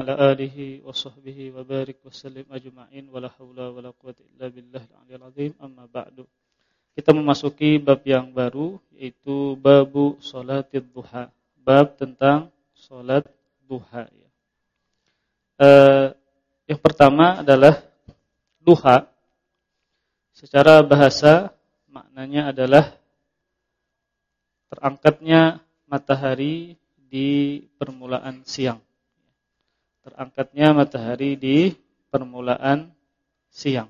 ala alihi wa wa barik wa la wa la quwata illa billah al azim amma ba'du. Kita memasuki bab yang baru yaitu babu salatid duha. Bab tentang salat duha ya. Uh, yang pertama adalah duha. Secara bahasa maknanya adalah terangkatnya matahari di permulaan siang terangkatnya matahari di permulaan siang.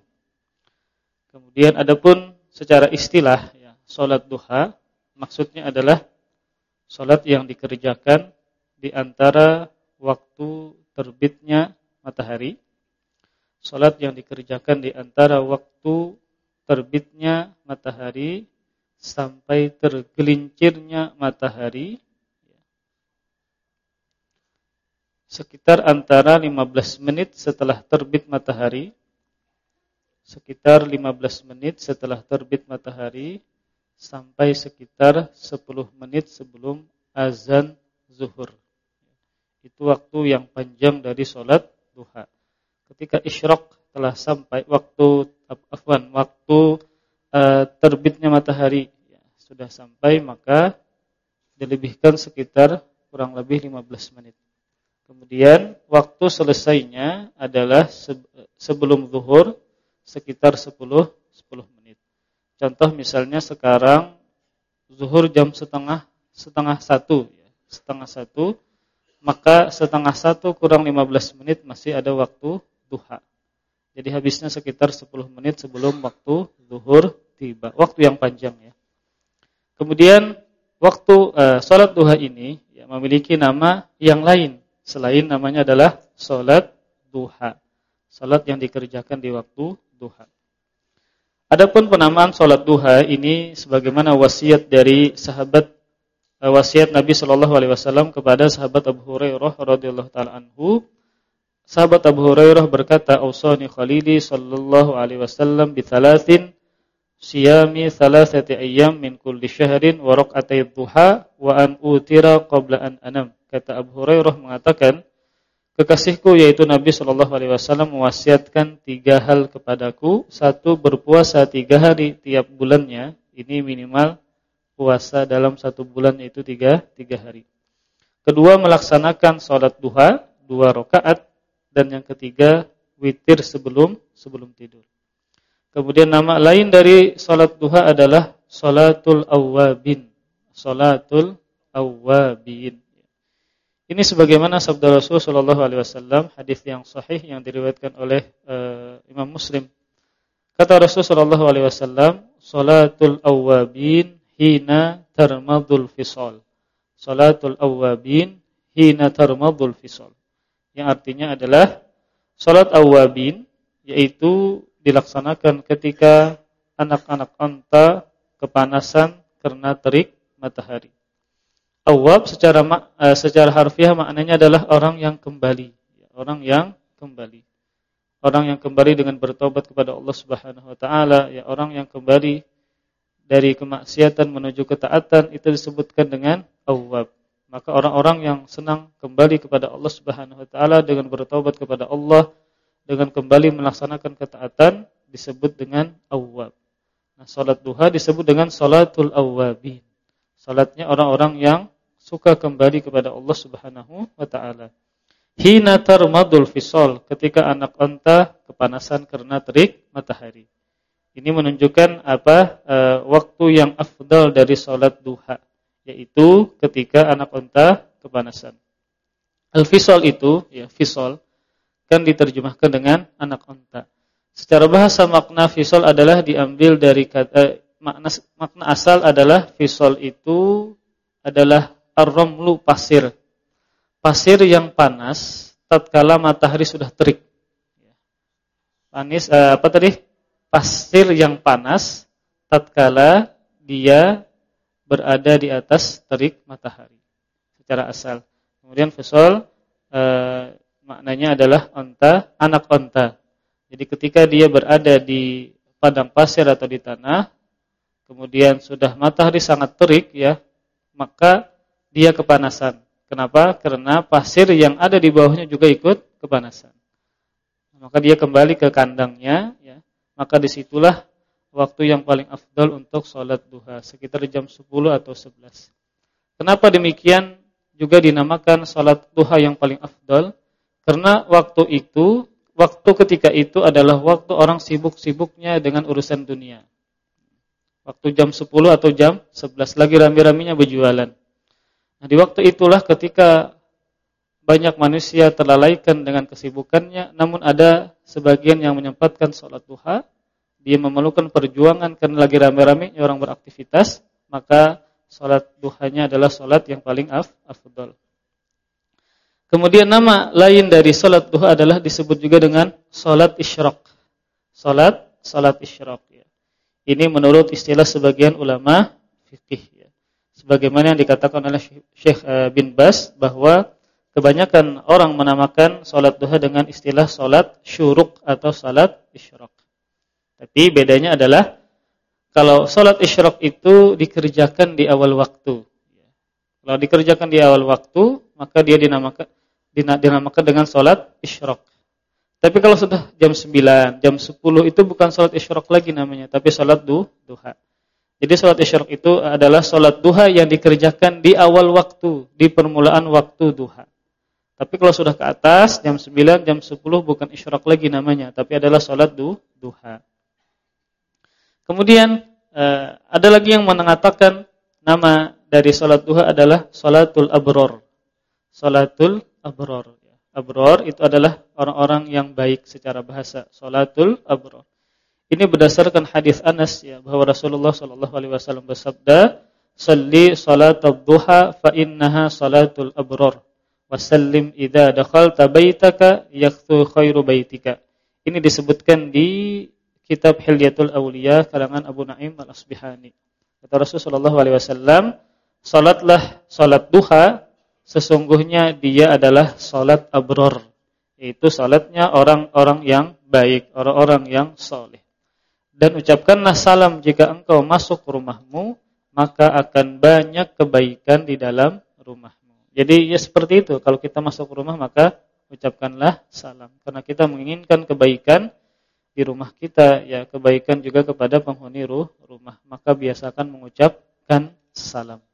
Kemudian adapun secara istilah ya, salat duha maksudnya adalah salat yang dikerjakan di antara waktu terbitnya matahari. Salat yang dikerjakan di antara waktu terbitnya matahari sampai tergelincirnya matahari sekitar antara 15 menit setelah terbit matahari sekitar 15 menit setelah terbit matahari sampai sekitar 10 menit sebelum azan zuhur. Itu waktu yang panjang dari sholat duha. Ketika isyraq telah sampai waktu afwan waktu uh, terbitnya matahari ya, sudah sampai maka dilebihkan sekitar kurang lebih 15 menit. Kemudian waktu selesainya adalah sebelum zuhur sekitar 10 10 menit. Contoh misalnya sekarang zuhur jam setengah setengah satu, ya, setengah satu, maka setengah satu kurang 15 menit masih ada waktu duha. Jadi habisnya sekitar 10 menit sebelum waktu zuhur tiba. Waktu yang panjang ya. Kemudian waktu uh, sholat duha ini ya, memiliki nama yang lain selain namanya adalah salat duha. Salat yang dikerjakan di waktu duha. Adapun penamaan salat duha ini sebagaimana wasiat dari sahabat eh, wasiat Nabi Shallallahu alaihi wasallam kepada sahabat Abu Hurairah radhiyallahu taala anhu. Sahabat Abu Hurairah berkata, "Ausani Khalili sallallahu alaihi wasallam bi thalathin siyami thalathati ayyam min kulli syahrin wa raq'atay duha wa an utira qabla an anam." kata Abu Hurairah mengatakan, kekasihku yaitu Nabi Shallallahu Alaihi Wasallam mewasiatkan tiga hal kepadaku. Satu berpuasa tiga hari tiap bulannya. Ini minimal puasa dalam satu bulan yaitu tiga tiga hari. Kedua melaksanakan sholat duha dua rakaat dan yang ketiga witir sebelum sebelum tidur. Kemudian nama lain dari sholat duha adalah sholatul awwabin. Sholatul awwabin. Ini sebagaimana sabda Rasul sallallahu alaihi wasallam, hadis yang sahih yang diriwayatkan oleh uh, Imam Muslim. Kata Rasul sallallahu alaihi wasallam, "Salatul awwabin hina tarmadul fisal." Salatul awwabin hina tarmadul fisal. Yang artinya adalah salat awwabin yaitu dilaksanakan ketika anak-anak unta kepanasan karena terik matahari. Awab secara uh, secara harfiah maknanya adalah orang yang kembali, orang yang kembali. Orang yang kembali dengan bertobat kepada Allah Subhanahu wa taala, ya orang yang kembali dari kemaksiatan menuju ketaatan itu disebutkan dengan awab. Maka orang-orang yang senang kembali kepada Allah Subhanahu wa taala dengan bertobat kepada Allah dengan kembali melaksanakan ketaatan disebut dengan awab. Nah, salat duha disebut dengan salatul awabin. Salatnya orang-orang yang suka kembali kepada Allah Subhanahu wa taala. Hina tarmadul fisal, ketika anak unta kepanasan karena terik matahari. Ini menunjukkan apa e, waktu yang afdal dari salat duha, yaitu ketika anak unta kepanasan. Al-fisal itu, ya fisal kan diterjemahkan dengan anak unta. Secara bahasa makna fisal adalah diambil dari kata eh, makna makna asal adalah fisol itu adalah ar-ramlu pasir. Pasir yang panas tatkala matahari sudah terik. Panis eh, apa tadi? Pasir yang panas tatkala dia berada di atas terik matahari secara asal. Kemudian fisol eh, maknanya adalah onta, anak onta. Jadi ketika dia berada di padang pasir atau di tanah, kemudian sudah matahari sangat terik ya, maka dia kepanasan. Kenapa? Karena pasir yang ada di bawahnya juga ikut kepanasan. Maka dia kembali ke kandangnya, ya. Maka di situlah waktu yang paling afdal untuk sholat duha, sekitar jam 10 atau 11. Kenapa demikian juga dinamakan sholat duha yang paling afdal? Karena waktu itu, waktu ketika itu adalah waktu orang sibuk-sibuknya dengan urusan dunia. Waktu jam 10 atau jam 11 lagi rame-ramenya berjualan. Nah, di waktu itulah ketika banyak manusia terlalaikan dengan kesibukannya, namun ada sebagian yang menyempatkan sholat duha, dia memerlukan perjuangan karena lagi rame-rame orang beraktivitas, maka sholat duhanya adalah sholat yang paling af, afdol. Kemudian nama lain dari sholat duha adalah disebut juga dengan sholat isyraq. Sholat, sholat isyraq. Ya. Ini menurut istilah sebagian ulama fikih sebagaimana yang dikatakan oleh Syekh eh, bin Bas bahwa kebanyakan orang menamakan salat duha dengan istilah salat syuruk atau salat isyraq. Tapi bedanya adalah kalau salat isyraq itu dikerjakan di awal waktu. Kalau dikerjakan di awal waktu, maka dia dinamakan dinamakan dengan salat isyraq. Tapi kalau sudah jam 9, jam 10 itu bukan salat isyraq lagi namanya, tapi salat duha. Jadi sholat isyraq itu adalah sholat duha yang dikerjakan di awal waktu, di permulaan waktu duha. Tapi kalau sudah ke atas, jam 9, jam 10 bukan isyraq lagi namanya, tapi adalah sholat duha. Kemudian eh, ada lagi yang mengatakan nama dari sholat duha adalah sholatul abror. Sholatul abror. Abror itu adalah orang-orang yang baik secara bahasa. Sholatul abror. Ini berdasarkan hadis Anas ya bahwa Rasulullah sallallahu alaihi wasallam bersabda, "Shalli salatul duha fa innaha salatul abrar." Wasallim idza dakhalta baitaka yakthu khairu baitika. Ini disebutkan di kitab Hilyatul Auliya karangan Abu Naim Al-Asbihani. Kata Rasulullah sallallahu alaihi wasallam, "Salatlah salat duha sesungguhnya dia adalah salat abrar." Itu salatnya orang-orang yang baik, orang-orang yang saleh dan ucapkanlah salam jika engkau masuk rumahmu maka akan banyak kebaikan di dalam rumahmu. Jadi ya seperti itu kalau kita masuk rumah maka ucapkanlah salam karena kita menginginkan kebaikan di rumah kita ya kebaikan juga kepada penghuni ruh rumah maka biasakan mengucapkan salam.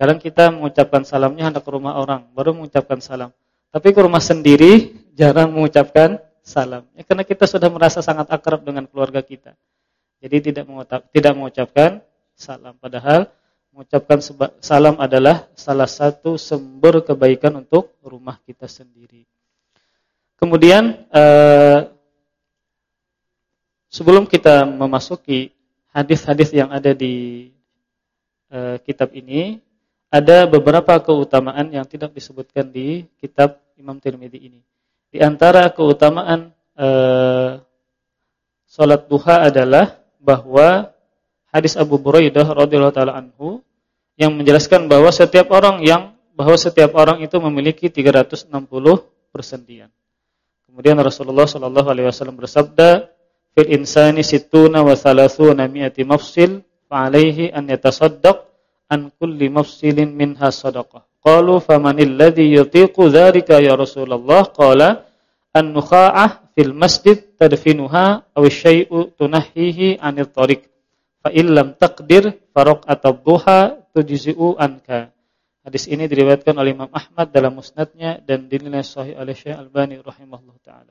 Kadang kita mengucapkan salamnya hendak ke rumah orang baru mengucapkan salam. Tapi ke rumah sendiri jarang mengucapkan salam. Ya, karena kita sudah merasa sangat akrab dengan keluarga kita. Jadi tidak mengucap, tidak mengucapkan salam padahal mengucapkan salam adalah salah satu sumber kebaikan untuk rumah kita sendiri. Kemudian eh, sebelum kita memasuki hadis-hadis yang ada di eh, kitab ini, ada beberapa keutamaan yang tidak disebutkan di kitab Imam Tirmidzi ini. Di antara keutamaan eh, salat duha adalah bahwa hadis Abu Buraidah radhiyallahu taala anhu yang menjelaskan bahwa setiap orang yang bahwa setiap orang itu memiliki 360 persendian. Kemudian Rasulullah sallallahu alaihi wasallam bersabda, "Fil insani sittuna wa thalathuna mi'ati mafsil, an yatasaddaq an kulli mafsilin minha sadaqah." Qalu famanil ladzi yutiqu dzalika ya Rasulullah? Qala an-nukha'ah fil masjid tadfinuha aw syai'u tunahhihi 'anil tariq fa illam taqdir faraq atadduha tujzi'u anka Hadis ini diriwayatkan oleh Imam Ahmad dalam musnadnya dan dinilai sahih oleh Syekh Albani rahimahullah taala.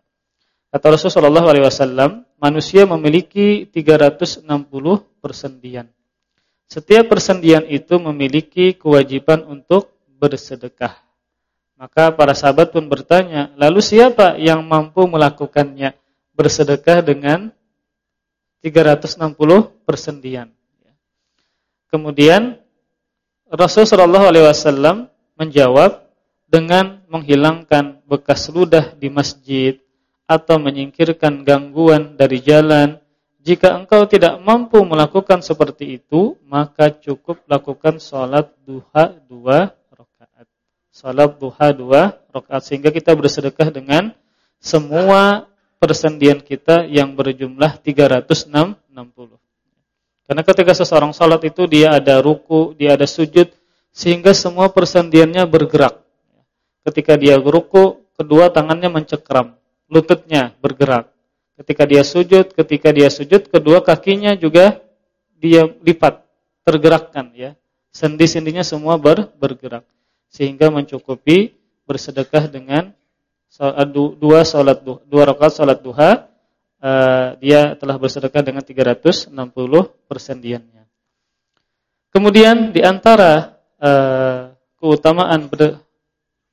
Kata Rasulullah wasallam, manusia memiliki 360 persendian. Setiap persendian itu memiliki kewajiban untuk bersedekah. Maka para sahabat pun bertanya, lalu siapa yang mampu melakukannya? Bersedekah dengan 360 persendian. Kemudian Rasulullah SAW menjawab dengan menghilangkan bekas ludah di masjid atau menyingkirkan gangguan dari jalan. Jika engkau tidak mampu melakukan seperti itu, maka cukup lakukan sholat duha dua salat duha dua rakaat sehingga kita bersedekah dengan semua persendian kita yang berjumlah 360. Karena ketika seseorang salat itu dia ada ruku, dia ada sujud sehingga semua persendiannya bergerak. ketika dia ruku, kedua tangannya mencekram, lututnya bergerak. Ketika dia sujud, ketika dia sujud, kedua kakinya juga dia lipat, tergerakkan ya. Sendi-sendinya semua ber, bergerak sehingga mencukupi bersedekah dengan dua salat dua rakaat salat duha uh, dia telah bersedekah dengan 360 persendiannya. Kemudian di antara uh, keutamaan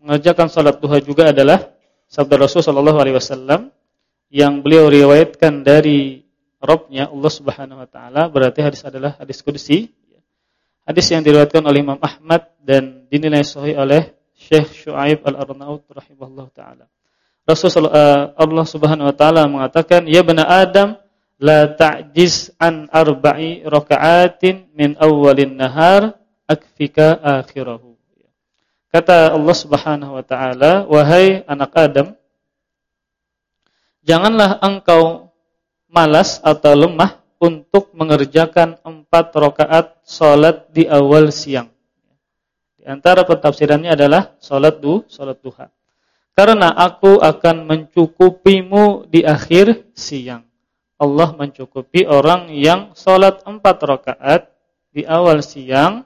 mengerjakan salat duha juga adalah sabda Rasul sallallahu alaihi wasallam yang beliau riwayatkan dari Robnya Allah Subhanahu wa taala berarti hadis adalah hadis qudsi Hadis yang diriwayatkan oleh Imam Ahmad dan dinilai sahih oleh Syekh Shu'aib Al-Arnaud rahimahullah taala. Rasulullah uh, Allah Subhanahu wa taala mengatakan, "Ya bani Adam, la ta'jiz an arba'i raka'atin min awwalin nahar akfika akhirahu." Kata Allah Subhanahu wa taala, "Wahai anak Adam, janganlah engkau malas atau lemah untuk mengerjakan empat rakaat salat di awal siang. Di antara pentafsirannya adalah salat du, salat duha. Karena aku akan mencukupimu di akhir siang. Allah mencukupi orang yang salat empat rakaat di awal siang,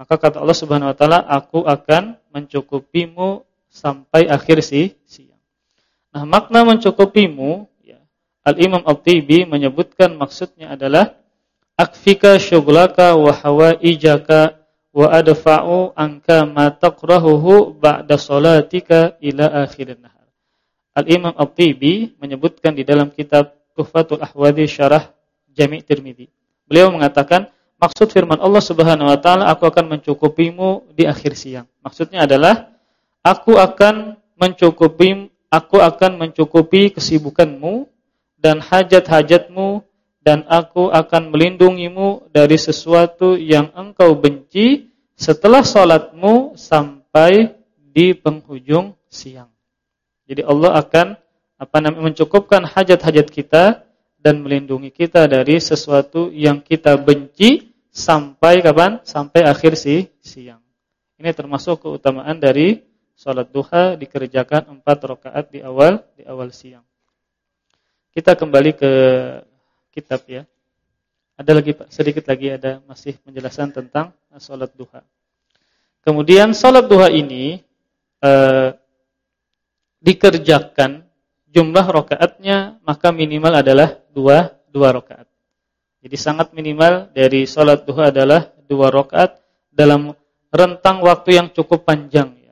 maka kata Allah Subhanahu wa taala, aku akan mencukupimu sampai akhir si siang. Nah, makna mencukupimu Al-Imam Al-Tibi menyebutkan maksudnya adalah akfika syughlaka wa hawaijaka wa adfa'u anka ma taqrahuhu ba'da salatika ila akhirin nahar. Al-Imam Al-Tibi menyebutkan di dalam kitab Tuhfatul Ahwadi Syarah Jami' Tirmizi. Beliau mengatakan maksud firman Allah Subhanahu wa taala aku akan mencukupimu di akhir siang. Maksudnya adalah aku akan mencukupi aku akan mencukupi kesibukanmu dan hajat-hajatmu dan aku akan melindungimu dari sesuatu yang engkau benci setelah sholatmu sampai di penghujung siang. Jadi Allah akan apa namanya mencukupkan hajat-hajat kita dan melindungi kita dari sesuatu yang kita benci sampai kapan? Sampai akhir si siang. Ini termasuk keutamaan dari sholat duha dikerjakan empat rakaat di awal di awal siang. Kita kembali ke kitab ya. Ada lagi Pak, sedikit lagi ada masih penjelasan tentang salat duha. Kemudian salat duha ini eh, dikerjakan jumlah rakaatnya maka minimal adalah dua dua rakaat. Jadi sangat minimal dari salat duha adalah dua rakaat dalam rentang waktu yang cukup panjang.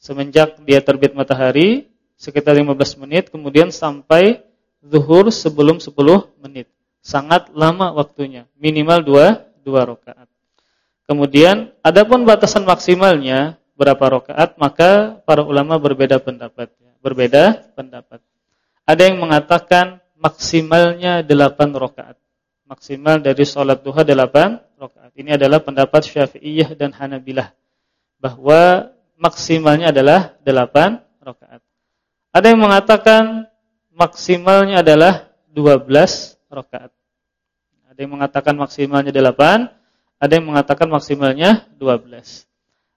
Semenjak dia terbit matahari sekitar 15 menit kemudian sampai zuhur sebelum 10 menit. Sangat lama waktunya, minimal 2 2 rakaat. Kemudian adapun batasan maksimalnya berapa rakaat, maka para ulama berbeda pendapat Berbeda pendapat. Ada yang mengatakan maksimalnya 8 rakaat. Maksimal dari sholat duha 8 rakaat. Ini adalah pendapat Syafi'iyah dan Hanabilah bahwa maksimalnya adalah 8 rakaat. Ada yang mengatakan maksimalnya adalah 12 rakaat. Ada yang mengatakan maksimalnya 8, ada yang mengatakan maksimalnya 12.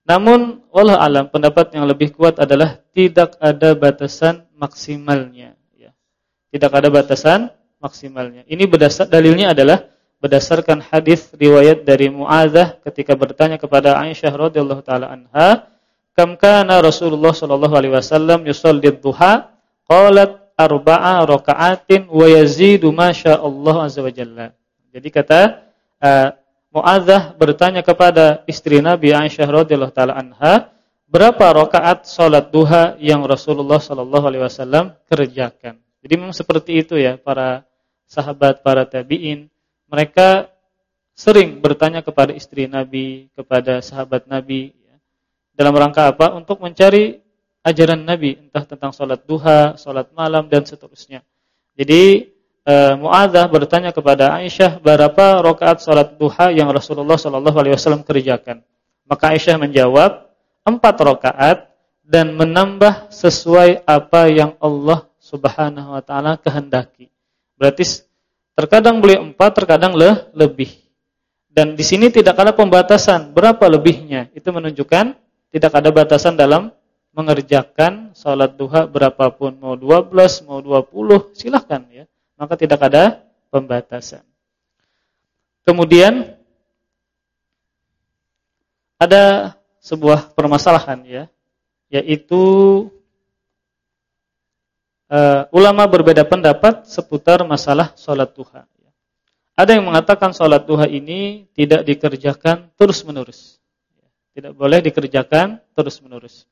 Namun Allah alam pendapat yang lebih kuat adalah tidak ada batasan maksimalnya ya. Tidak ada batasan maksimalnya. Ini berdasar dalilnya adalah berdasarkan hadis riwayat dari Muadzah ketika bertanya kepada Aisyah radhiyallahu taala anha, "Kam kana Rasulullah sallallahu alaihi wasallam yusalli duha?" Qalat arba'a raka'atin wa yazidu Allah azza wa jalla. Jadi kata uh, Muadzah bertanya kepada istri Nabi Aisyah radhiyallahu taala anha, berapa rakaat salat duha yang Rasulullah sallallahu alaihi wasallam kerjakan. Jadi memang seperti itu ya para sahabat, para tabi'in, mereka sering bertanya kepada istri Nabi, kepada sahabat Nabi. Dalam rangka apa? Untuk mencari ajaran Nabi entah tentang salat duha, salat malam dan seterusnya. Jadi e, Muadzah bertanya kepada Aisyah berapa rakaat salat duha yang Rasulullah sallallahu alaihi wasallam kerjakan. Maka Aisyah menjawab empat rakaat dan menambah sesuai apa yang Allah Subhanahu wa taala kehendaki. Berarti terkadang beliau empat, terkadang le lebih. Dan di sini tidak ada pembatasan berapa lebihnya. Itu menunjukkan tidak ada batasan dalam mengerjakan sholat duha berapapun, mau 12, mau 20, silahkan ya. Maka tidak ada pembatasan. Kemudian ada sebuah permasalahan ya, yaitu uh, ulama berbeda pendapat seputar masalah sholat duha. Ada yang mengatakan sholat duha ini tidak dikerjakan terus-menerus. Tidak boleh dikerjakan terus-menerus.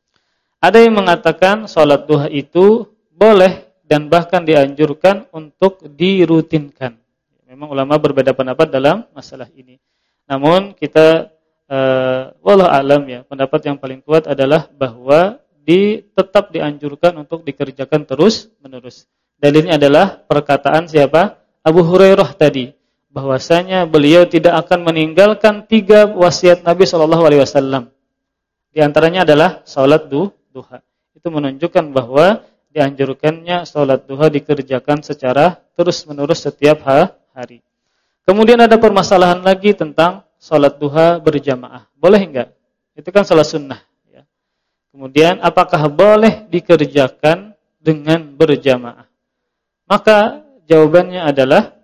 Ada yang mengatakan sholat duha itu boleh dan bahkan dianjurkan untuk dirutinkan. Memang ulama berbeda pendapat dalam masalah ini. Namun kita uh, wallah alam ya, pendapat yang paling kuat adalah bahwa di tetap dianjurkan untuk dikerjakan terus-menerus. Dalilnya adalah perkataan siapa? Abu Hurairah tadi bahwasanya beliau tidak akan meninggalkan tiga wasiat Nabi Shallallahu alaihi wasallam. Di antaranya adalah salat duha. Itu menunjukkan bahwa dianjurkannya salat duha dikerjakan secara terus-menerus setiap hari. Kemudian ada permasalahan lagi tentang salat duha berjamaah. Boleh enggak? Itu kan salat sunnah ya. Kemudian apakah boleh dikerjakan dengan berjamaah? Maka jawabannya adalah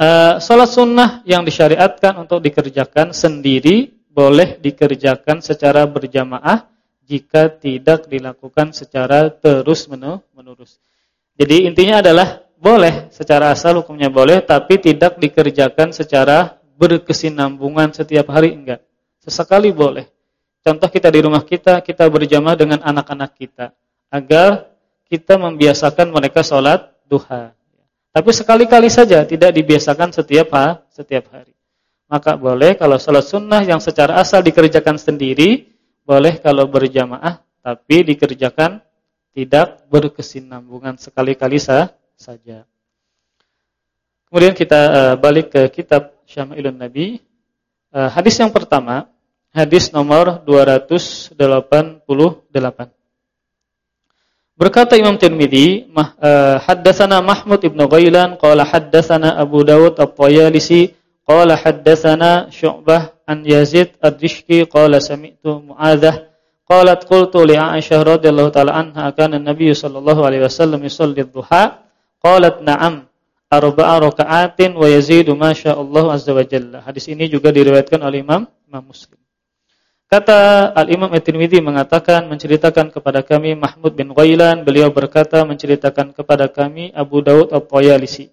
Uh, salat sunnah yang disyariatkan untuk dikerjakan sendiri boleh dikerjakan secara berjamaah jika tidak dilakukan secara terus-menerus. Jadi intinya adalah boleh secara asal hukumnya boleh tapi tidak dikerjakan secara berkesinambungan setiap hari enggak. Sesekali boleh. Contoh kita di rumah kita, kita berjamaah dengan anak-anak kita agar kita membiasakan mereka sholat duha. Tapi sekali-kali saja, tidak dibiasakan setiap ha, setiap hari. Maka boleh kalau salat sunnah yang secara asal dikerjakan sendiri, boleh kalau berjamaah, tapi dikerjakan tidak berkesinambungan sekali-kali saja. Kemudian kita uh, balik ke kitab Syama'ilun Nabi. Uh, hadis yang pertama, hadis nomor 288. Berkata Imam Tirmizi, uh, haddatsana Mahmud ibn Ghailan qala haddatsana Abu Dawud At-Tayalisi qala haddatsana Syu'bah an Yazid Ad-Dishki qala sami'tu Mu'adzah qalat qultu li Aisyah radhiyallahu taala anha kana an-nabiy sallallahu alaihi wasallam yusalli adh-dhuha qalat na'am arba'a raka'atin wa yazidu azza wa jalla. Hadis ini juga diriwayatkan oleh Imam Imam Muslim. Kata Al-Imam At-Tirmidzi mengatakan menceritakan kepada kami Mahmud bin Ghailan, beliau berkata menceritakan kepada kami Abu Daud At-Tayalisi.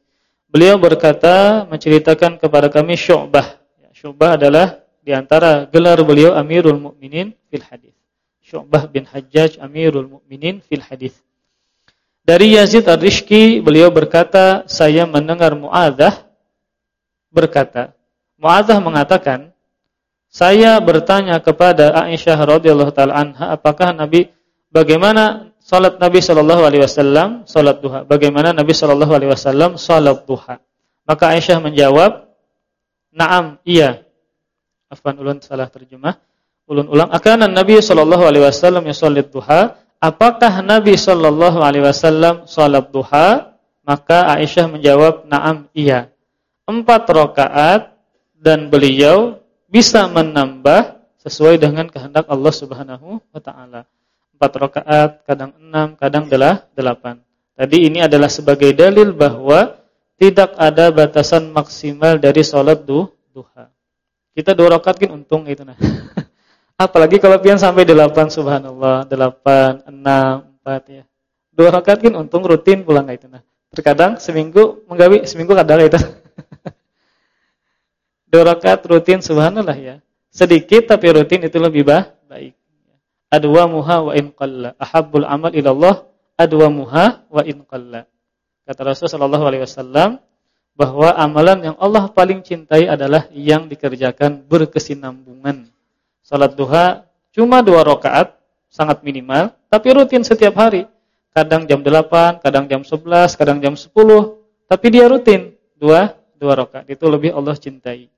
Beliau berkata menceritakan kepada kami Syu'bah. Ya, Syu'bah adalah di antara gelar beliau Amirul Mukminin fil hadis. Syu'bah bin Hajjaj Amirul Mukminin fil hadis. Dari Yazid Ar-Rishki beliau berkata, saya mendengar Muadzah berkata, Muadzah mengatakan, saya bertanya kepada Aisyah radhiyallahu taala anha, apakah Nabi bagaimana salat Nabi sallallahu alaihi wasallam salat duha? Bagaimana Nabi sallallahu alaihi wasallam salat duha? Maka Aisyah menjawab, "Na'am, iya." Afwan ulun salah terjemah. Ulun ulang, "Akana Nabi sallallahu alaihi wasallam yusalli duha?" Apakah Nabi sallallahu alaihi wasallam salat duha? Maka Aisyah menjawab, "Na'am, iya." Empat rakaat dan beliau bisa menambah sesuai dengan kehendak Allah Subhanahu wa taala. Empat rakaat, kadang enam, kadang adalah delapan. Tadi ini adalah sebagai dalil bahwa tidak ada batasan maksimal dari sholat duha. Kita dua rakaat kan untung itu nah. Apalagi kalau pian sampai delapan subhanallah, delapan, enam, empat ya. Dua rakaat kan untung rutin pulang itu nah. Terkadang seminggu menggawi seminggu kadang itu. dua rakaat rutin subhanallah ya. Sedikit tapi rutin itu lebih bah, baik. Adwa muha wa in qalla. Ahabbul amal ila Allah adwa muha wa in qalla. Kata Rasul sallallahu alaihi wasallam bahwa amalan yang Allah paling cintai adalah yang dikerjakan berkesinambungan. Salat duha cuma dua rakaat, sangat minimal, tapi rutin setiap hari. Kadang jam 8, kadang jam 11, kadang jam 10, tapi dia rutin dua dua rakaat. Itu lebih Allah cintai.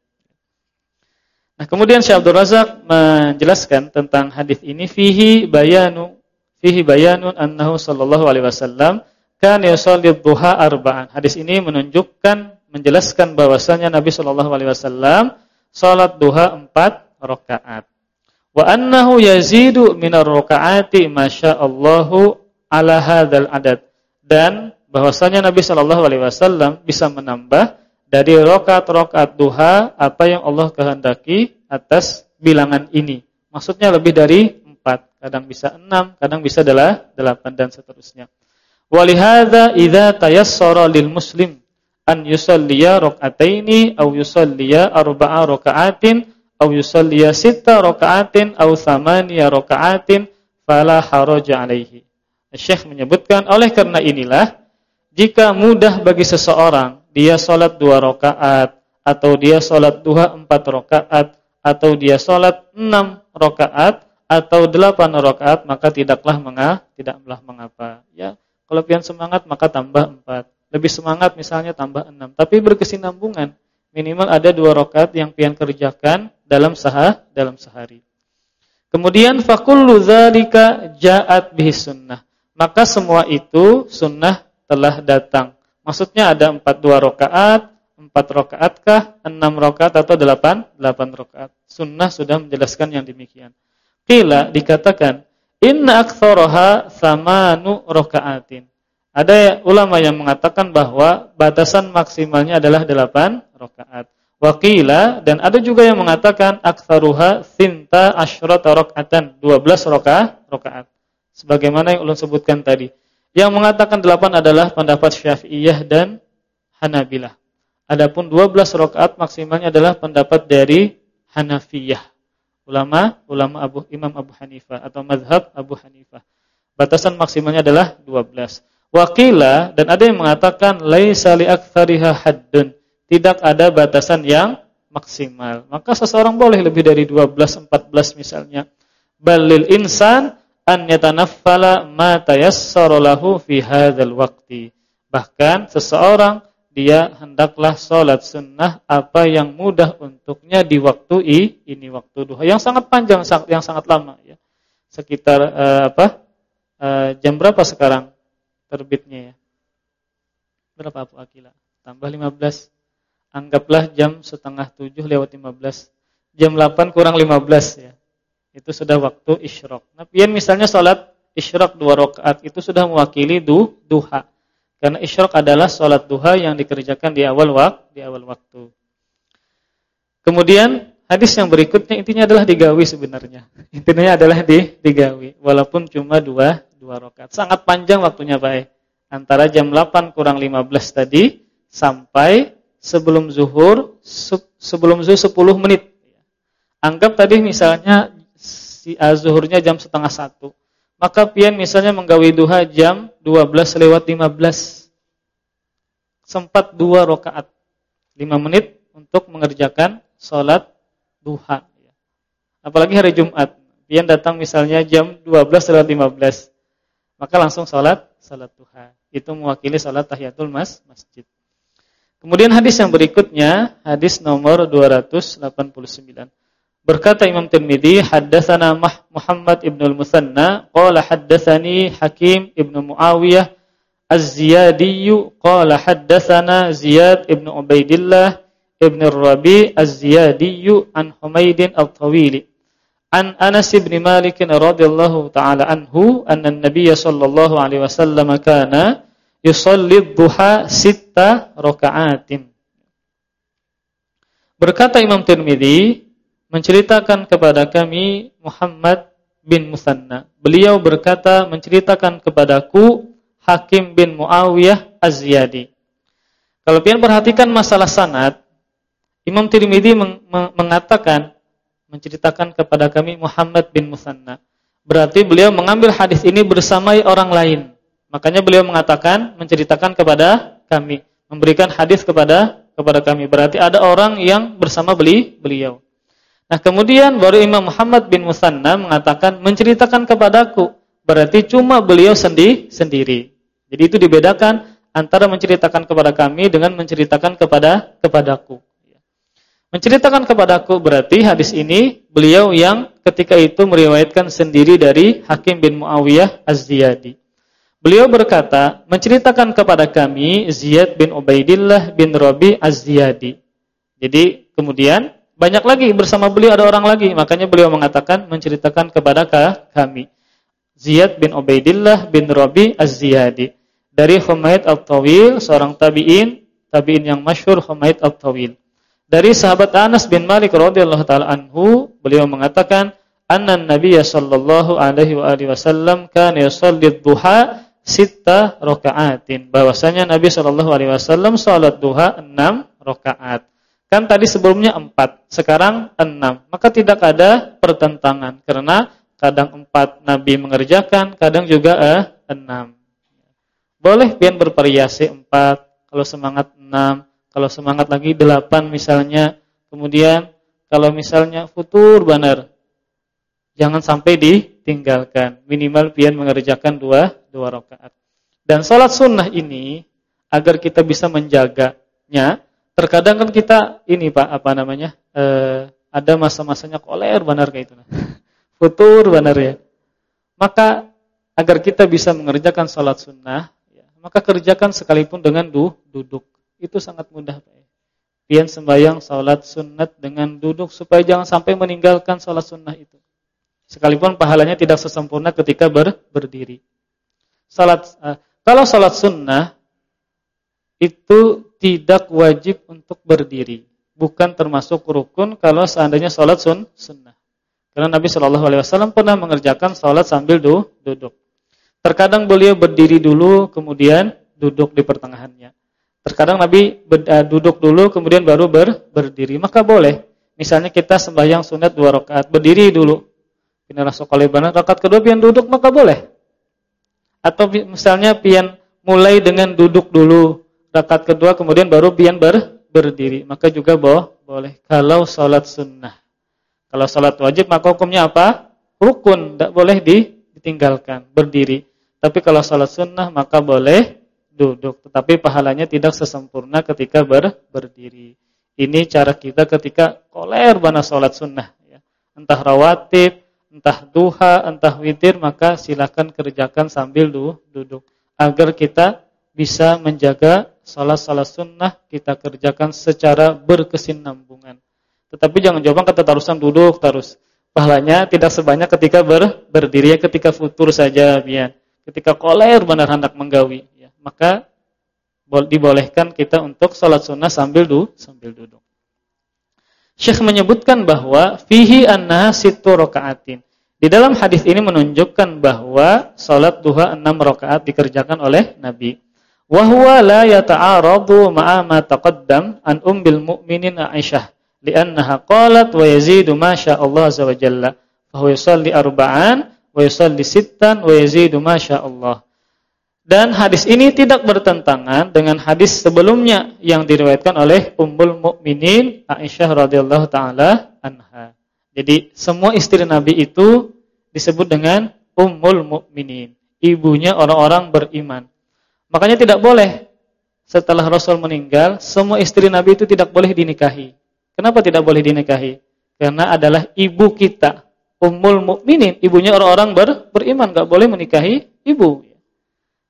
Nah, kemudian Syekh Abdul Razak menjelaskan tentang hadis ini fihi bayanu fihi bayanun annahu sallallahu alaihi wasallam kan yusalli duha arba'an. Hadis ini menunjukkan menjelaskan bahwasanya Nabi sallallahu alaihi wasallam salat duha empat rakaat. Wa annahu yazidu minar rakaati masyaallahu ala hadzal adad. Dan bahwasanya Nabi Shallallahu alaihi wasallam bisa menambah dari rakaat-rakaat duha apa yang Allah kehendaki atas bilangan ini. Maksudnya lebih dari empat, kadang bisa enam, kadang bisa adalah delapan dan seterusnya. Walihada idza tayassara lil muslim an yusalliya rak'ataini aw yusalliya arba'a raka'atin aw yusalliya sitta raka'atin aw thamaniya raka'atin fala haraja alaihi. Syekh menyebutkan oleh karena inilah jika mudah bagi seseorang dia sholat dua rakaat atau dia sholat dua empat rakaat atau dia sholat enam rakaat atau delapan rakaat maka tidaklah mengah tidaklah mengapa ya. Kalau pian semangat maka tambah empat. Lebih semangat misalnya tambah enam. Tapi berkesinambungan minimal ada dua rakaat yang pian kerjakan dalam sah dalam sehari. Kemudian fakullu dzalika ja'at bihi sunnah. Maka semua itu sunnah telah datang. Maksudnya ada empat dua rokaat, empat rokaatkah, enam rokaat atau delapan, delapan rokaat. Sunnah sudah menjelaskan yang demikian. Qila dikatakan, inna aktsaraha samanu rokaatin. Ada ulama yang mengatakan bahwa batasan maksimalnya adalah delapan rokaat. Wakila dan ada juga yang mengatakan aktsaruha sinta asyrata rakaatan, 12 rakaat, rakaat sebagaimana yang ulun sebutkan tadi. Yang mengatakan 8 adalah pendapat Syafi'iyah dan Hanabilah. Adapun 12 rakaat maksimalnya adalah pendapat dari Hanafiyah. Ulama ulama Abu Imam Abu Hanifah atau mazhab Abu Hanifah. Batasan maksimalnya adalah 12. Wakila dan ada yang mengatakan laisa li aktsariha haddun. Tidak ada batasan yang maksimal. Maka seseorang boleh lebih dari 12 14 misalnya. Balil insan an yatanaffala ma tayassara lahu fi hadzal waqti. Bahkan seseorang dia hendaklah salat sunnah apa yang mudah untuknya di waktu i, ini waktu duha yang sangat panjang yang sangat lama ya. Sekitar uh, apa? Uh, jam berapa sekarang terbitnya ya? Berapa Abu Akila? Tambah 15. Anggaplah jam setengah 7 lewat 15. Jam 8 kurang 15 ya. Itu sudah waktu isyrok. Nah, pian misalnya sholat isyrok dua rakaat itu sudah mewakili du, duha. Karena isyrok adalah sholat duha yang dikerjakan di awal waktu, di awal waktu. Kemudian hadis yang berikutnya intinya adalah digawi sebenarnya. Intinya adalah di digawi walaupun cuma dua dua rakaat. Sangat panjang waktunya, Pak. Antara jam 8 kurang 15 tadi sampai sebelum zuhur sebelum zuhur 10 menit. Anggap tadi misalnya zuhurnya jam setengah satu. Maka pian misalnya menggawi duha jam 12 lewat 15. Sempat dua rakaat. 5 menit untuk mengerjakan sholat duha. Apalagi hari Jumat. Pian datang misalnya jam 12 lewat 15. Maka langsung sholat, sholat duha. Itu mewakili sholat tahiyatul mas, masjid. Kemudian hadis yang berikutnya, hadis nomor 289. Berkata Imam Tirmizi, haddatsana Muhammad ibn al-Musanna, qala haddatsani Hakim ibn Muawiyah Az-Ziyadi, qala haddatsana Ziyad ibn Ubaidillah ibn Rabi Az-Ziyadi an Humaydin al-Tawili. An Anas ibn Malik radhiyallahu ta'ala anhu, anna an-nabiy sallallahu alaihi wasallam kana yusalli dhuha sitta raka'atin. Berkata Imam Tirmizi, menceritakan kepada kami Muhammad bin Musanna. Beliau berkata menceritakan kepadaku Hakim bin Muawiyah Az-Ziyadi. Kalau pian perhatikan masalah sanad, Imam Tirmidzi meng mengatakan menceritakan kepada kami Muhammad bin Musanna. Berarti beliau mengambil hadis ini bersama orang lain. Makanya beliau mengatakan menceritakan kepada kami, memberikan hadis kepada kepada kami. Berarti ada orang yang bersama beli beliau. Nah kemudian baru Imam Muhammad bin Musanna mengatakan menceritakan kepadaku. Berarti cuma beliau sendi sendiri. Jadi itu dibedakan antara menceritakan kepada kami dengan menceritakan kepada kepadaku. Menceritakan kepadaku berarti hadis ini beliau yang ketika itu meriwayatkan sendiri dari Hakim bin Muawiyah Az-Ziyadi. Beliau berkata, menceritakan kepada kami Ziyad bin Ubaidillah bin Rabi Az-Ziyadi. Jadi kemudian Banyak lagi bersama beliau ada orang lagi, makanya beliau mengatakan menceritakan kepada kami. Ziyad bin Ubaidillah bin Rabi Az-Ziyadi dari Humaid Al-Tawil, seorang tabi'in, tabi'in yang masyhur Humaid Al-Tawil. Dari sahabat Anas bin Malik radhiyallahu taala anhu, beliau mengatakan, "Anna Nabiy sallallahu alaihi wa alihi wasallam kana yusalli duha sita rakaatin." Bahwasanya Nabi sallallahu alaihi wasallam salat duha 6 rakaat. Kan tadi sebelumnya empat, sekarang enam. Maka tidak ada pertentangan karena kadang empat Nabi mengerjakan, kadang juga eh, enam. Boleh pian bervariasi empat, kalau semangat enam, kalau semangat lagi delapan misalnya. Kemudian kalau misalnya futur benar, jangan sampai ditinggalkan. Minimal pian mengerjakan dua dua rakaat. Dan sholat sunnah ini agar kita bisa menjaganya Terkadang kan kita ini Pak, apa namanya? Eh, ada masa-masanya koler benar kayak itu. Futur benar ya. Maka agar kita bisa mengerjakan salat sunnah, ya, maka kerjakan sekalipun dengan du, duduk. Itu sangat mudah Pak. Pian sembahyang salat sunat dengan duduk supaya jangan sampai meninggalkan salat sunnah itu. Sekalipun pahalanya tidak sesempurna ketika ber, berdiri. Salat uh, kalau salat sunnah itu tidak wajib untuk berdiri. Bukan termasuk rukun kalau seandainya sholat sun, sunnah. Karena Nabi Shallallahu Alaihi Wasallam pernah mengerjakan sholat sambil du, duduk. Terkadang beliau berdiri dulu, kemudian duduk di pertengahannya. Terkadang Nabi uh, duduk dulu, kemudian baru ber, berdiri. Maka boleh. Misalnya kita sembahyang sunat dua rakaat, berdiri dulu. Pina rasokalibana, rakaat kedua pian duduk, maka boleh. Atau misalnya pian mulai dengan duduk dulu, rakaat kedua kemudian baru pian ber, berdiri, maka juga boh, boleh kalau salat sunnah. Kalau salat wajib maka hukumnya apa? Rukun, tidak boleh ditinggalkan, berdiri. Tapi kalau salat sunnah maka boleh duduk, tetapi pahalanya tidak sesempurna ketika ber, berdiri. Ini cara kita ketika koler bana salat sunnah ya. Entah rawatib, entah duha, entah witir, maka silakan kerjakan sambil du, duduk agar kita bisa menjaga salat-salat sunnah kita kerjakan secara berkesinambungan. Tetapi jangan jawab kata tarusan duduk terus. Pahalanya tidak sebanyak ketika ber, berdiri ketika futur saja ya. Ketika koler benar hendak menggawi ya. Maka dibolehkan kita untuk salat sunnah sambil du, sambil duduk. Syekh menyebutkan bahwa fihi anna situ rakaatin. Di dalam hadis ini menunjukkan bahwa salat duha enam rakaat dikerjakan oleh Nabi. Wa huwa la yata'aradu ma'a ma taqaddam an ummil mu'minin Aisyah li'annaha qalat wa yazidu ma Allah azza wa jalla fa huwa yusalli arba'an wa yusalli sittan wa yazidu ma Allah. Dan hadis ini tidak bertentangan dengan hadis sebelumnya yang diriwayatkan oleh Ummul Mukminin Aisyah radhiyallahu taala anha. Jadi semua istri Nabi itu disebut dengan Ummul Mukminin, ibunya orang-orang beriman. Makanya tidak boleh setelah Rasul meninggal, semua istri Nabi itu tidak boleh dinikahi. Kenapa tidak boleh dinikahi? Karena adalah ibu kita, Ummul Mukminin, ibunya orang-orang ber, beriman, enggak boleh menikahi ibu.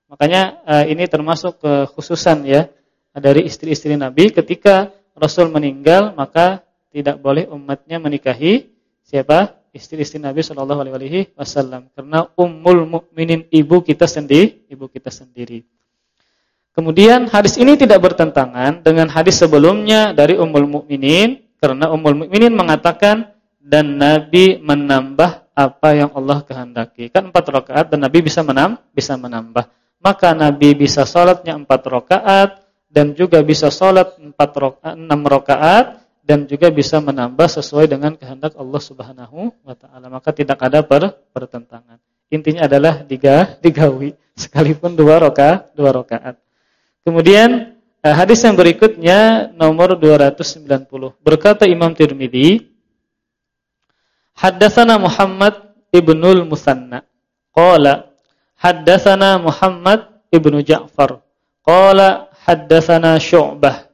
Makanya uh, ini termasuk kekhususan ya dari istri-istri Nabi ketika Rasul meninggal, maka tidak boleh umatnya menikahi siapa? Istri-istri Nabi Shallallahu alaihi wasallam karena Ummul Mukminin ibu kita sendiri, ibu kita sendiri. Kemudian hadis ini tidak bertentangan dengan hadis sebelumnya dari Ummul Mukminin karena Ummul Mukminin mengatakan dan Nabi menambah apa yang Allah kehendaki. Kan empat rakaat dan Nabi bisa menam, bisa menambah. Maka Nabi bisa salatnya empat rakaat dan juga bisa salat empat rakaat, enam rakaat dan juga bisa menambah sesuai dengan kehendak Allah Subhanahu wa taala. Maka tidak ada per, pertentangan. Intinya adalah diga, digawi sekalipun dua rakaat, dua rakaat. Kemudian eh, hadis yang berikutnya nomor 290. Berkata Imam Tirmizi, Haddatsana Muhammad ibnul Musanna. Qala haddatsana Muhammad ibnu Ja'far. Qala haddatsana Syu'bah.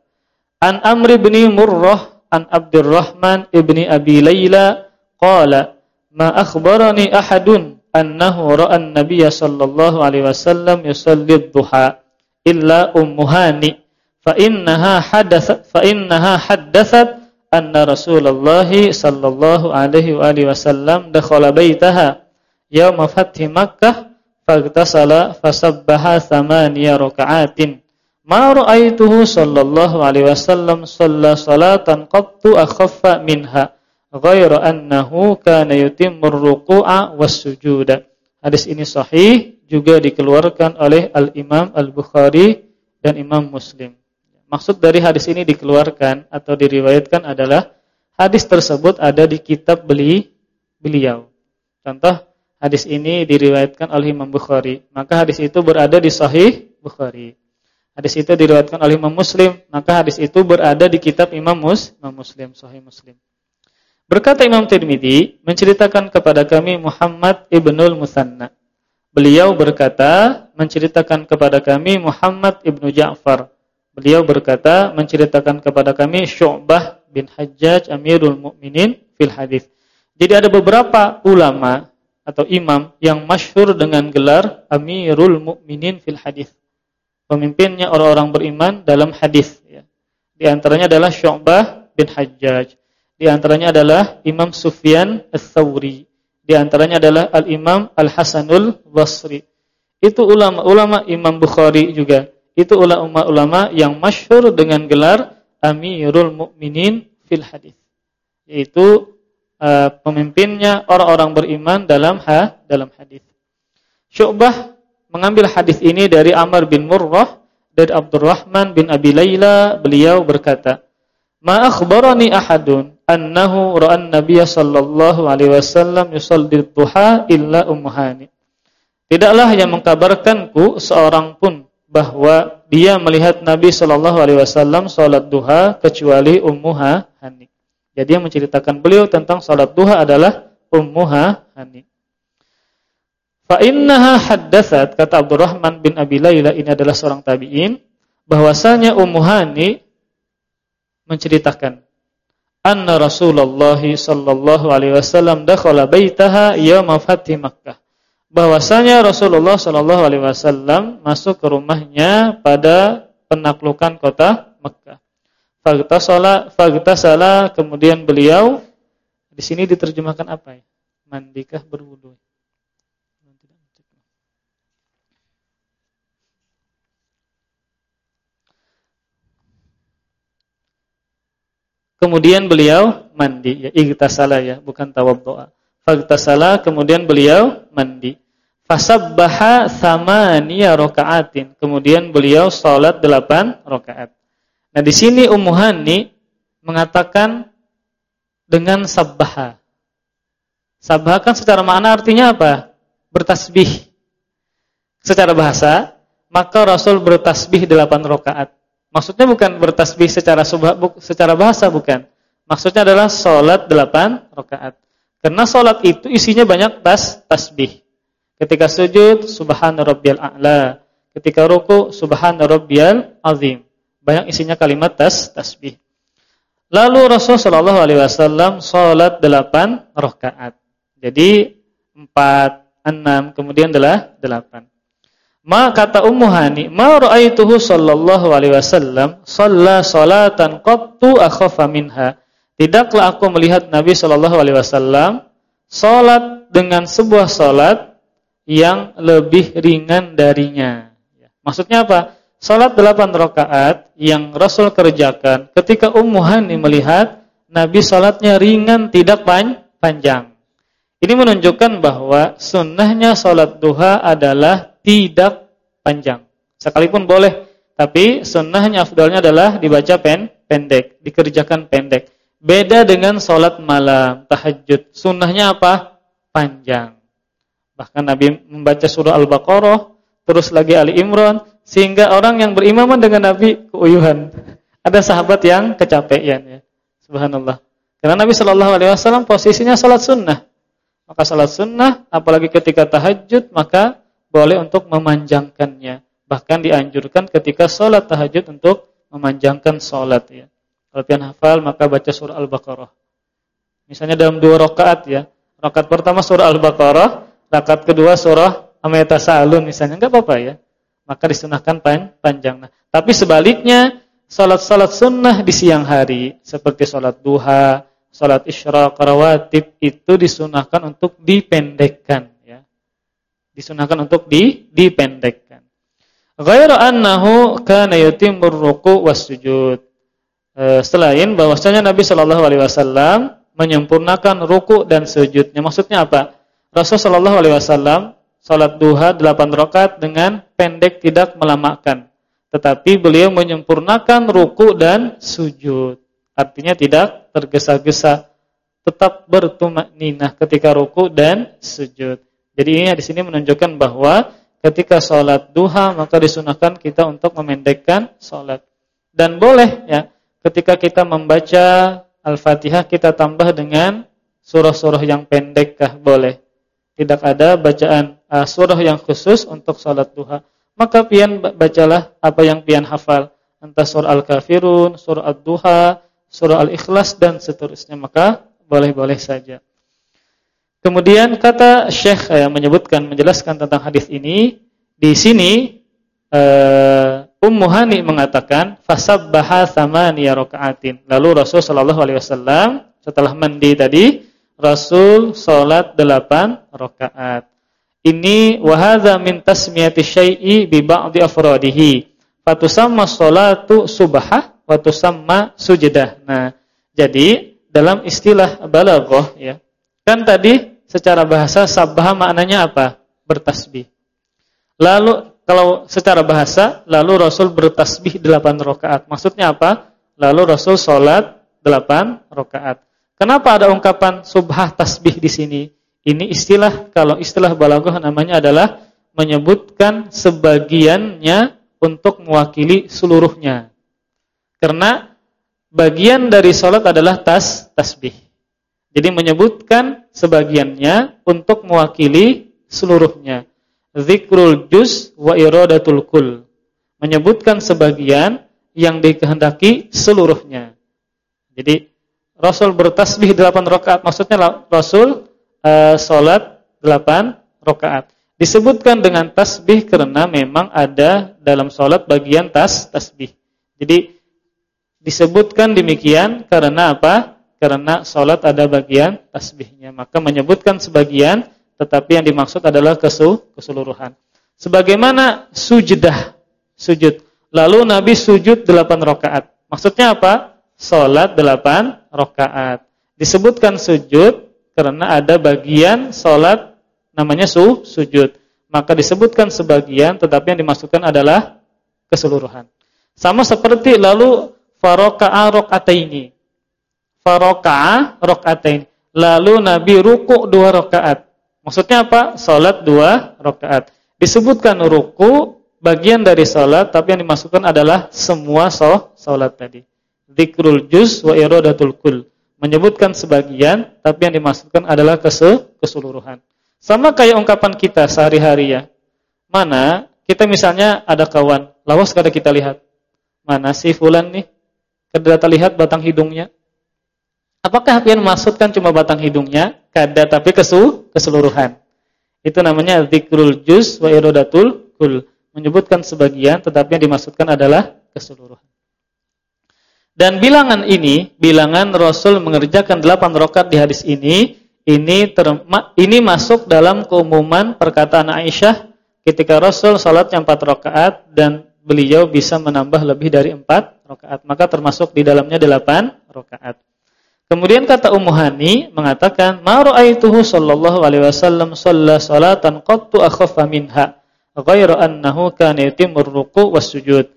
An Amr ibn Murrah an Abdurrahman ibni Abi Layla. Qala ma akhbarani ahadun annahu ra'a an-nabiy sallallahu alaihi wasallam yusalli dhuha illa ummuhani. Fa innaha hadathat fa innaha haddathat anna Rasulullah sallallahu alaihi wa alihi wasallam dakhala baitaha yaum fathi Makkah faghtasala fasabbaha thamaniya raka'atin ma ra'aituhu sallallahu alaihi wasallam shalla salatan qattu akhaffa minha ghairu annahu kana yutimmu ruku'a was-sujuda hadis ini sahih juga dikeluarkan oleh Al-Imam Al-Bukhari dan Imam Muslim Maksud dari hadis ini dikeluarkan atau diriwayatkan adalah hadis tersebut ada di kitab beli beliau. Contoh hadis ini diriwayatkan oleh Imam Bukhari, maka hadis itu berada di Sahih Bukhari. Hadis itu diriwayatkan oleh Imam Muslim, maka hadis itu berada di kitab Imam Mus, Imam Muslim, Sahih Muslim. Berkata Imam Tirmidzi menceritakan kepada kami Muhammad ibnul Musanna. Beliau berkata menceritakan kepada kami Muhammad ibnu Ja'far Beliau berkata menceritakan kepada kami Syu'bah bin Hajjaj Amirul Mukminin fil hadis. Jadi ada beberapa ulama atau imam yang masyhur dengan gelar Amirul Mukminin fil hadis. Pemimpinnya orang-orang beriman dalam hadis ya. Di antaranya adalah Syu'bah bin Hajjaj. Di antaranya adalah Imam Sufyan Ats-Tsauri. Di antaranya adalah Al-Imam Al-Hasanul Basri. Itu ulama-ulama Imam Bukhari juga itu ulama-ulama yang masyhur dengan gelar Amirul Mukminin fil hadis. Yaitu uh, pemimpinnya orang-orang beriman dalam ha, dalam hadis. Syu'bah mengambil hadis ini dari Amr bin Murrah dari Abdurrahman bin Abi Layla beliau berkata, "Ma akhbarani ahadun annahu ra'an Nabiy sallallahu alaihi wasallam yusalli duha illa ummuhani." Tidaklah yang mengkabarkanku seorang pun bahwa dia melihat Nabi Shallallahu Alaihi Wasallam sholat duha kecuali Ummuha Hani. Jadi yang menceritakan beliau tentang sholat duha adalah Ummuha Hani. Fa innaha haddatsat kata Abdurrahman bin Abi Laila ini adalah seorang tabi'in bahwasanya Ummu Hani menceritakan anna Rasulullah sallallahu alaihi wasallam dakhala baitaha yaum fathi Makkah bahwasanya Rasulullah Shallallahu alaihi wasallam masuk ke rumahnya pada penaklukan kota Mekah. Fagtasala fagtasala kemudian beliau di sini diterjemahkan apa ya? Mandikah berwudu? Kemudian beliau mandi ya igtasala ya, bukan tawaddu'a. Fagtasala kemudian beliau mandi. Fasabbaha samaniya rakaatin. Kemudian beliau salat delapan rakaat. Nah, di sini Ummu Hani mengatakan dengan sabbaha. Sabbaha kan secara makna artinya apa? Bertasbih. Secara bahasa, maka Rasul bertasbih delapan rakaat. Maksudnya bukan bertasbih secara subha, secara bahasa bukan. Maksudnya adalah salat delapan rakaat. Karena salat itu isinya banyak tas tasbih. Ketika sujud, subhana rabbiyal a'la. Ketika ruku, subhana rabbiyal azim. Banyak isinya kalimat tas tasbih. Lalu Rasulullah sallallahu alaihi wasallam salat 8 rakaat. Jadi 4, 6, kemudian adalah 8. Ma kata Ummu Hani, ma ra'aituhu sallallahu alaihi wasallam shalla salatan qattu akhafa minha. Tidaklah aku melihat Nabi sallallahu alaihi wasallam salat dengan sebuah salat yang lebih ringan darinya. Ya. Maksudnya apa? Salat 8 rakaat yang Rasul kerjakan ketika Ummu Hani melihat Nabi salatnya ringan tidak panjang. Ini menunjukkan bahwa sunnahnya salat duha adalah tidak panjang. Sekalipun boleh, tapi sunnahnya afdalnya adalah dibaca pen, pendek, dikerjakan pendek. Beda dengan salat malam, tahajud. Sunnahnya apa? Panjang. Bahkan Nabi membaca surah Al-Baqarah, terus lagi Ali Imran, sehingga orang yang berimaman dengan Nabi keuyuhan. Ada sahabat yang kecapean ya. Subhanallah. Karena Nabi Shallallahu alaihi wasallam posisinya salat sunnah. Maka salat sunnah apalagi ketika tahajud maka boleh untuk memanjangkannya. Bahkan dianjurkan ketika salat tahajud untuk memanjangkan salat ya. Kalau pian hafal maka baca surah Al-Baqarah. Misalnya dalam dua rakaat ya. Rakaat pertama surah Al-Baqarah, rakaat kedua surah Ameta Sa'alun misalnya enggak apa-apa ya. Maka disunahkan pan panjang. Nah, tapi sebaliknya salat-salat sunnah di siang hari seperti salat duha, salat isyraq, rawatib itu disunahkan untuk dipendekkan. Disunahkan untuk di dipendekkan. Ghairu annahu kana yutimur ruku' was sujud. E, selain bahwasanya Nabi Shallallahu alaihi wasallam menyempurnakan ruku dan sujudnya. Maksudnya apa? Rasul Shallallahu alaihi wasallam salat duha 8 rakaat dengan pendek tidak melamakan. Tetapi beliau menyempurnakan ruku dan sujud. Artinya tidak tergesa-gesa, tetap bertumak ninah ketika ruku dan sujud. Jadi ini di sini menunjukkan bahwa ketika sholat duha maka disunahkan kita untuk memendekkan sholat. Dan boleh ya ketika kita membaca Al-Fatihah kita tambah dengan surah-surah yang pendekkah boleh. Tidak ada bacaan uh, surah yang khusus untuk sholat duha. Maka pian bacalah apa yang pian hafal. Entah surah Al-Kafirun, surah Ad-Duha, surah Al-Ikhlas dan seterusnya. Maka boleh-boleh saja. Kemudian kata Syekh yang menyebutkan menjelaskan tentang hadis ini di sini uh, Ummu Hani mengatakan fasabbaha thamaniya rakaatin. Lalu Rasul sallallahu alaihi wasallam setelah mandi tadi Rasul salat 8 rakaat. Ini wa hadza min tasmiyati syai'i bi ba'di afradihi. Fatusamma sholatu subhah wa tusamma sujudah. Nah, jadi dalam istilah balaghah ya. Kan tadi secara bahasa sabah maknanya apa? Bertasbih. Lalu kalau secara bahasa, lalu Rasul bertasbih 8 rakaat. Maksudnya apa? Lalu Rasul sholat 8 rakaat. Kenapa ada ungkapan subhah tasbih di sini? Ini istilah kalau istilah balaghah namanya adalah menyebutkan sebagiannya untuk mewakili seluruhnya. Karena bagian dari sholat adalah tas tasbih. Jadi menyebutkan sebagiannya untuk mewakili seluruhnya. Zikrul juz wa iradatul kul. Menyebutkan sebagian yang dikehendaki seluruhnya. Jadi Rasul bertasbih 8 rakaat. Maksudnya Rasul uh, salat 8 rakaat. Disebutkan dengan tasbih karena memang ada dalam salat bagian tas tasbih. Jadi disebutkan demikian karena apa? Karena sholat ada bagian tasbihnya. Maka menyebutkan sebagian, tetapi yang dimaksud adalah keseluruhan. Sebagaimana sujudah, sujud. Lalu Nabi sujud 8 rakaat. Maksudnya apa? Sholat 8 rakaat. Disebutkan sujud karena ada bagian sholat namanya su, sujud. Maka disebutkan sebagian, tetapi yang dimaksudkan adalah keseluruhan. Sama seperti lalu faroka'a rokataini faraka'a rakaatain. Lalu Nabi ruku dua rakaat. Maksudnya apa? Salat dua rakaat. Disebutkan ruku bagian dari salat tapi yang dimasukkan adalah semua salat tadi. Zikrul juz wa iradatul kul. Menyebutkan sebagian tapi yang dimasukkan adalah keseluruhan. Sama kayak ungkapan kita sehari-hari ya. Mana kita misalnya ada kawan, lawas kada kita lihat. Mana si fulan nih? Kada terlihat batang hidungnya. Apakah yang maksudkan cuma batang hidungnya? Kada tapi kesu, keseluruhan. Itu namanya zikrul juz wa iradatul kul. Menyebutkan sebagian tetapi yang dimaksudkan adalah keseluruhan. Dan bilangan ini, bilangan Rasul mengerjakan 8 rakaat di hadis ini, ini terma, ini masuk dalam keumuman perkataan Aisyah ketika Rasul salat yang 4 rakaat dan beliau bisa menambah lebih dari 4 rakaat, maka termasuk di dalamnya 8 rakaat. Kemudian kata Ummu Hani mengatakan, "Ma ra'aituhu sallallahu alaihi wasallam shalla salatan qattu akhaffa minha, ghairu annahu kana yutimur ruku' was sujud."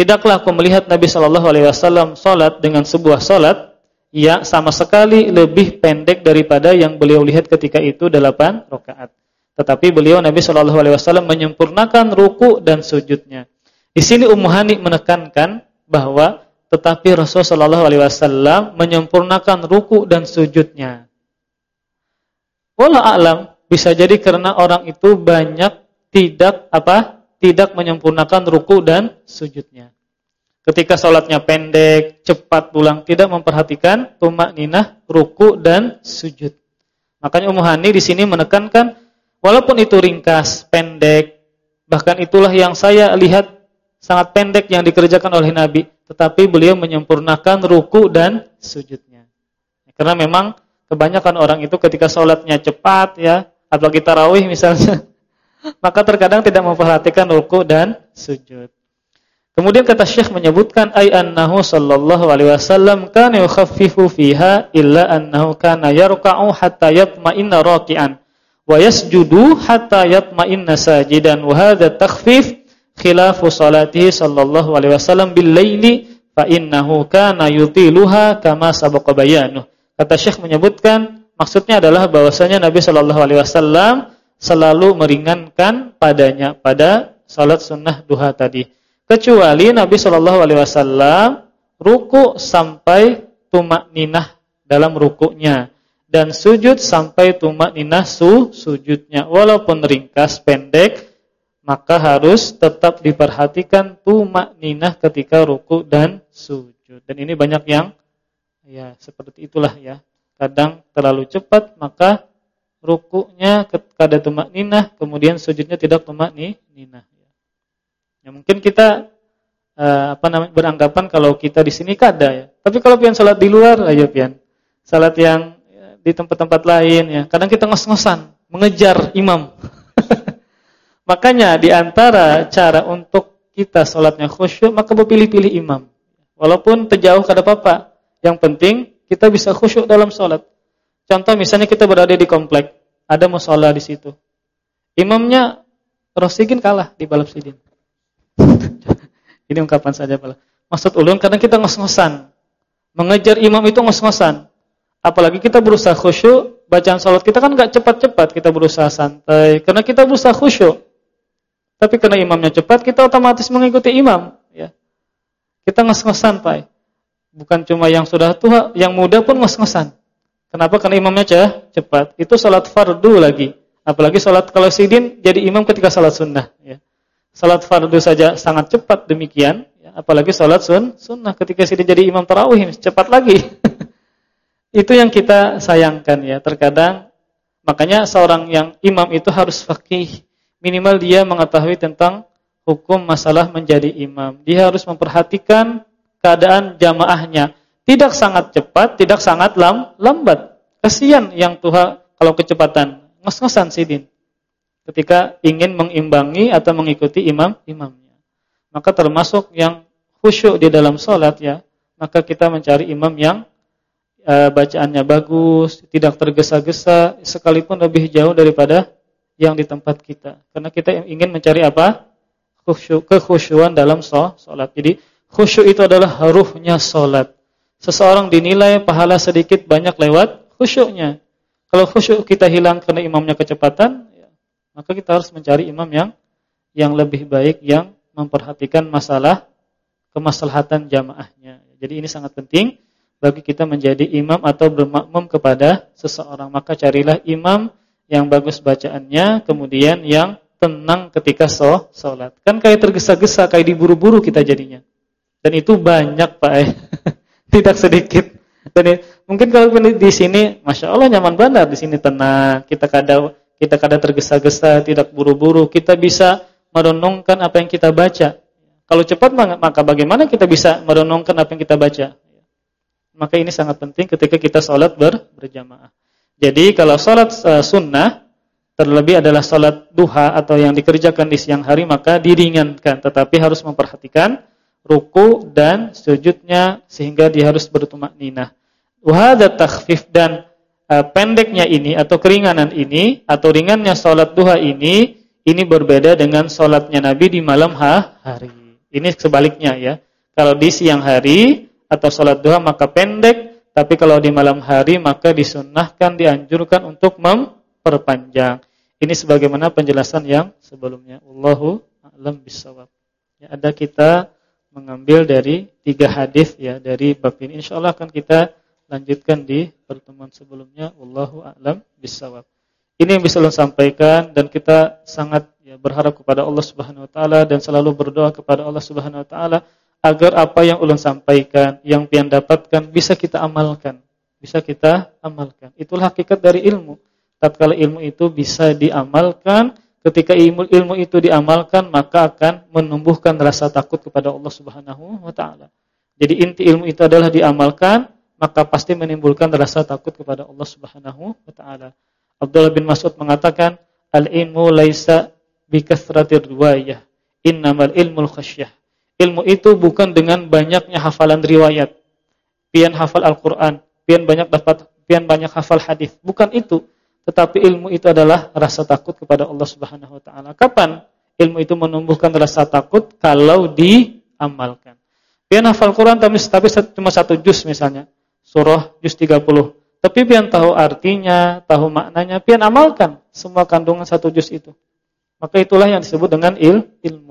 Tidaklah aku melihat Nabi sallallahu alaihi wasallam salat dengan sebuah salat yang sama sekali lebih pendek daripada yang beliau lihat ketika itu delapan rakaat. Tetapi beliau Nabi sallallahu alaihi wasallam menyempurnakan ruku' dan sujudnya. Di sini Ummu Hani menekankan bahwa tetapi Rasulullah Shallallahu Alaihi Wasallam menyempurnakan ruku dan sujudnya. Walau alam bisa jadi karena orang itu banyak tidak apa tidak menyempurnakan ruku dan sujudnya. Ketika sholatnya pendek, cepat pulang, tidak memperhatikan tumak ninah, ruku dan sujud. Makanya Ummu Hani di sini menekankan, walaupun itu ringkas, pendek, bahkan itulah yang saya lihat sangat pendek yang dikerjakan oleh Nabi. Tetapi beliau menyempurnakan ruku dan sujudnya. Karena memang kebanyakan orang itu ketika sholatnya cepat ya, atau kita rawih misalnya, maka terkadang tidak memperhatikan ruku dan sujud. Kemudian kata Syekh menyebutkan ay annahu sallallahu alaihi wasallam kana yukhaffifu fiha illa annahu kana yarka'u hatta yatma'inna raki'an wa yasjudu hatta yatma'inna sajidan wa hadha takhfif khilafu salatihi sallallahu alaihi wasallam bil laili fa innahu kana yutiluha kama sabaqa bayanuh. Kata Syekh menyebutkan maksudnya adalah bahwasanya Nabi sallallahu alaihi wasallam selalu meringankan padanya pada salat sunnah duha tadi kecuali Nabi Shallallahu alaihi wasallam ruku sampai tumak ninah dalam rukunya dan sujud sampai tumak ninah su sujudnya walaupun ringkas pendek maka harus tetap diperhatikan tumak ninah ketika ruku dan sujud dan ini banyak yang ya seperti itulah ya kadang terlalu cepat maka rukunya kada tumak ninah kemudian sujudnya tidak tumak ninah Ya mungkin kita uh, apa namanya beranggapan kalau kita di sini kada ya. Tapi kalau pian salat di luar ayo pian. Salat yang ya, di tempat-tempat lain ya. Kadang kita ngos-ngosan mengejar imam. Makanya di antara cara untuk kita salatnya khusyuk maka berpilih-pilih imam. Walaupun terjauh kada apa-apa. Yang penting kita bisa khusyuk dalam salat. Contoh misalnya kita berada di komplek, ada musola di situ. Imamnya Rosigin kalah di balap sidin. Ini ungkapan saja Pak. Maksud ulun karena kita ngos-ngosan. Mengejar imam itu ngos-ngosan. Apalagi kita berusaha khusyuk, bacaan salat kita kan enggak cepat-cepat, kita berusaha santai karena kita berusaha khusyuk. Tapi karena imamnya cepat, kita otomatis mengikuti imam, ya. Kita ngos-ngosan, Pak. Bukan cuma yang sudah tua, yang muda pun ngos-ngosan. Kenapa? Karena imamnya cepat. Itu salat fardu lagi. Apalagi salat kalau sidin jadi imam ketika salat sunnah, ya. Salat fardu saja sangat cepat demikian, ya, apalagi salat sun, sunnah ketika sudah jadi imam tarawih cepat lagi. itu yang kita sayangkan ya. Terkadang makanya seorang yang imam itu harus fakih. Minimal dia mengetahui tentang hukum masalah menjadi imam. Dia harus memperhatikan keadaan jamaahnya. Tidak sangat cepat, tidak sangat lam, lambat. Kasihan yang Tuhan kalau kecepatan. Ngos-ngosan sidin ketika ingin mengimbangi atau mengikuti imam-imamnya. Maka termasuk yang khusyuk di dalam sholat ya, maka kita mencari imam yang e, bacaannya bagus, tidak tergesa-gesa, sekalipun lebih jauh daripada yang di tempat kita. Karena kita ingin mencari apa? Khusyuk, kekhusyuan dalam sholat. Jadi khusyuk itu adalah ruhnya sholat. Seseorang dinilai pahala sedikit banyak lewat khusyuknya. Kalau khusyuk kita hilang karena imamnya kecepatan, maka kita harus mencari imam yang yang lebih baik yang memperhatikan masalah kemaslahatan jamaahnya. Jadi ini sangat penting bagi kita menjadi imam atau bermakmum kepada seseorang. Maka carilah imam yang bagus bacaannya, kemudian yang tenang ketika sholat. Kan kayak tergesa-gesa, kayak diburu-buru kita jadinya. Dan itu banyak Pak. Eh. Tidak sedikit. Dan mungkin kalau di sini, masya Allah nyaman benar di sini tenang. Kita kadang kita kadang tergesa-gesa, tidak buru-buru, kita bisa merenungkan apa yang kita baca. Kalau cepat maka bagaimana kita bisa merenungkan apa yang kita baca? Maka ini sangat penting ketika kita sholat ber, berjamaah. Jadi kalau sholat uh, sunnah, terlebih adalah sholat duha atau yang dikerjakan di siang hari, maka diringankan. Tetapi harus memperhatikan ruku dan sujudnya sehingga dia harus bertumak ninah. Wahada takhfif dan uh, pendeknya ini atau keringanan ini atau ringannya sholat duha ini ini berbeda dengan sholatnya Nabi di malam hari. Ini sebaliknya ya. Kalau di siang hari atau sholat duha maka pendek, tapi kalau di malam hari maka disunnahkan dianjurkan untuk memperpanjang. Ini sebagaimana penjelasan yang sebelumnya. Allahu a'lam bishawab. Ya, ada kita mengambil dari tiga hadis ya dari bab ini. Insyaallah akan kita lanjutkan di pertemuan sebelumnya wallahu a'lam bissawab. Ini yang bisa ulun sampaikan dan kita sangat ya, berharap kepada Allah Subhanahu wa taala dan selalu berdoa kepada Allah Subhanahu wa taala agar apa yang ulun sampaikan, yang pian dapatkan bisa kita amalkan, bisa kita amalkan. Itulah hakikat dari ilmu. Tatkala ilmu itu bisa diamalkan, ketika ilmu ilmu itu diamalkan maka akan menumbuhkan rasa takut kepada Allah Subhanahu wa taala. Jadi inti ilmu itu adalah diamalkan, maka pasti menimbulkan rasa takut kepada Allah Subhanahu wa taala. Abdullah bin Mas'ud mengatakan, "Al-ilmu laisa bi kathratir riwayah, innamal ilmul khasyah." Ilmu itu bukan dengan banyaknya hafalan riwayat. Pian hafal Al-Qur'an, pian banyak dapat pian banyak hafal hadis. Bukan itu, tetapi ilmu itu adalah rasa takut kepada Allah Subhanahu wa taala. Kapan ilmu itu menumbuhkan rasa takut kalau diamalkan? Pian hafal Quran tapi, tapi cuma satu juz misalnya. Surah juz 30. Tapi pian tahu artinya, tahu maknanya, pian amalkan semua kandungan satu juz itu. Maka itulah yang disebut dengan il, ilmu.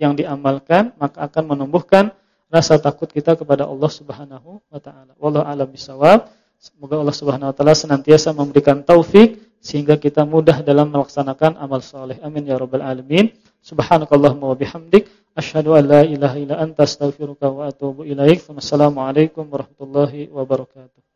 Yang diamalkan maka akan menumbuhkan rasa takut kita kepada Allah Subhanahu wa taala. Wallahu a'lam bishawab. Semoga Allah Subhanahu wa taala senantiasa memberikan taufik sehingga kita mudah dalam melaksanakan amal soleh. Amin ya rabbal alamin. Subhanakallahumma wa bihamdik asyhadu an la ilaha illa anta astaghfiruka wa atubu ilaik. Wassalamualaikum warahmatullahi wabarakatuh.